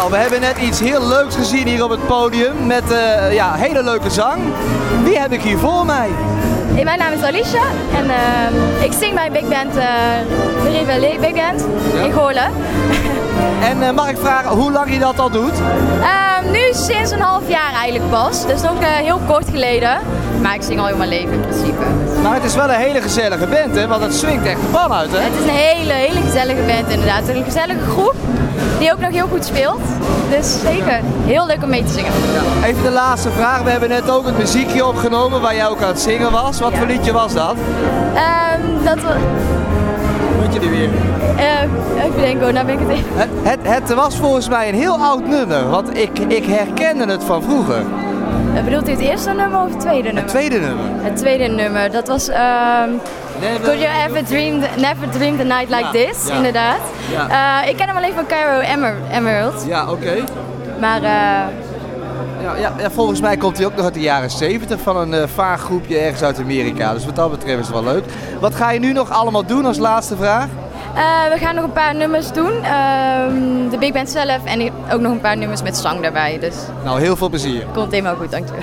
Nou, we hebben net iets heel leuks gezien hier op het podium met eh, ja, hele leuke zang. Wie heb ik hier voor mij? Hey, mijn naam is Alicia en eh, ik zing bij Big Band, uh, de Rivelle Big Band in Goorlen. En eh, mag ik vragen hoe lang je dat al doet? Ehm, nu sinds een half jaar eigenlijk pas, dus nog heel kort geleden. Maar ik zing al heel mijn leven in principe. Maar het is wel een hele gezellige band hè, want het swingt echt de pan uit hè? Het is een hele, hele gezellige band inderdaad. Een gezellige groep die ook nog heel goed speelt. Dus zeker, heel leuk om mee te zingen. Ja. Even de laatste vraag. We hebben net ook het muziekje opgenomen waar jij ook aan het zingen was. Wat voor liedje was dat? Um, dat was... Moet je die weer? Uh, ik denk, oh, nou ben ik het even. Het, het, het, was volgens mij een heel oud nummer, want ik, ik herkende het van vroeger. Uh, bedoelt u het eerste nummer of het tweede nummer? Het tweede nummer. Het tweede nummer, dat was... Um, Never, Could you ever dream, never dreamed a night like ja, this? Ja. Inderdaad. Ja. Uh, ik ken hem alleen van Cairo Emer Emerald. Ja, oké. Okay. Maar... Uh, ja, ja, ja, volgens mij komt hij ook nog uit de jaren 70 van een uh, vaag groepje ergens uit Amerika. Dus wat dat betreft is het wel leuk. Wat ga je nu nog allemaal doen als laatste vraag? Uh, we gaan nog een paar nummers doen. Uh, Big Band zelf en ook nog een paar nummers met zang daarbij. Dus. Nou, heel veel plezier. Komt helemaal goed, dankjewel.